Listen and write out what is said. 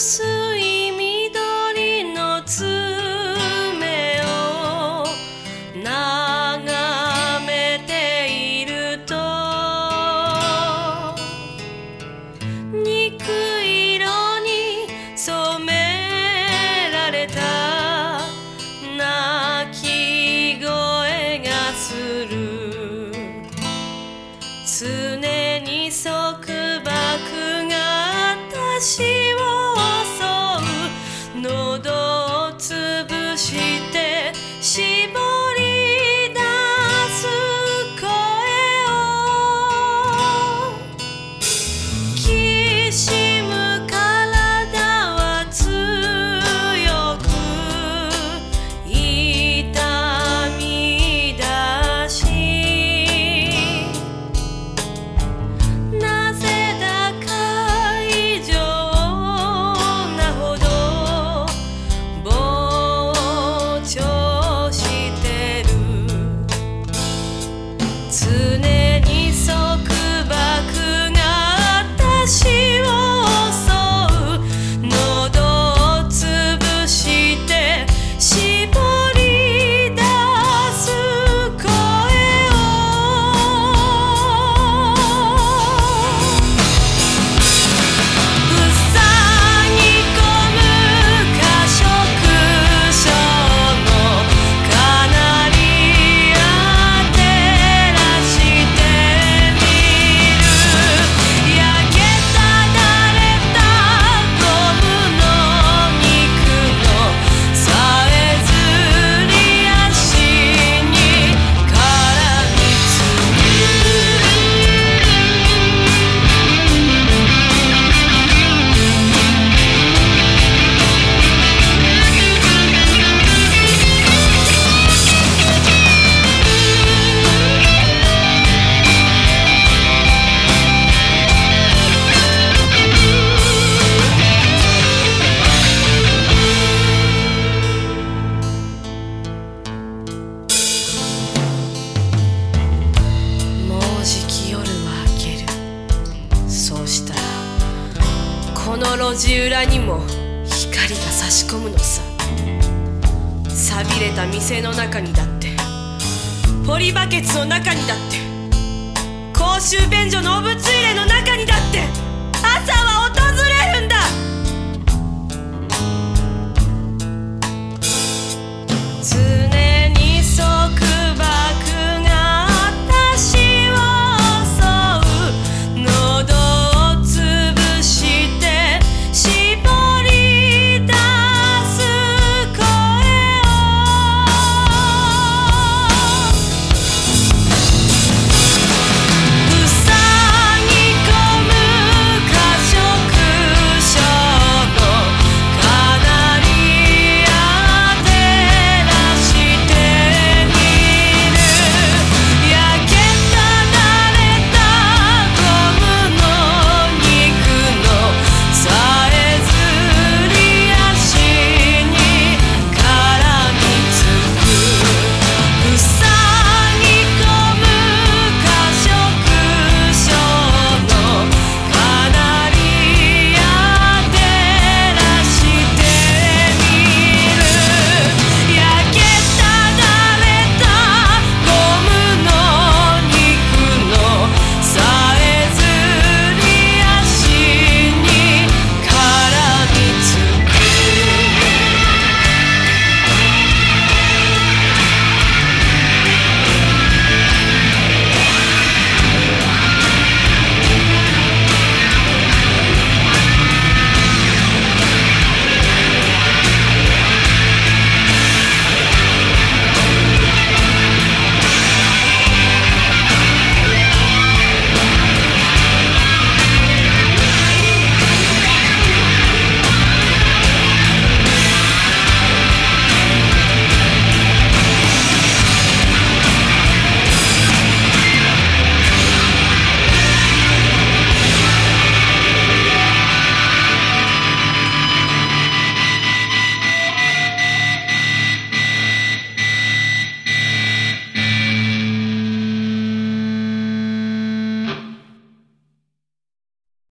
薄い緑の爪を眺めていると肉色に染められた鳴き声がする常に束縛が私この路地裏にも光が差し込むのさ。錆びれた店の中にだってポリバケツの中にだって公衆便所のお物入れの中にだって朝は